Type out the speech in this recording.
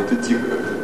Вот эти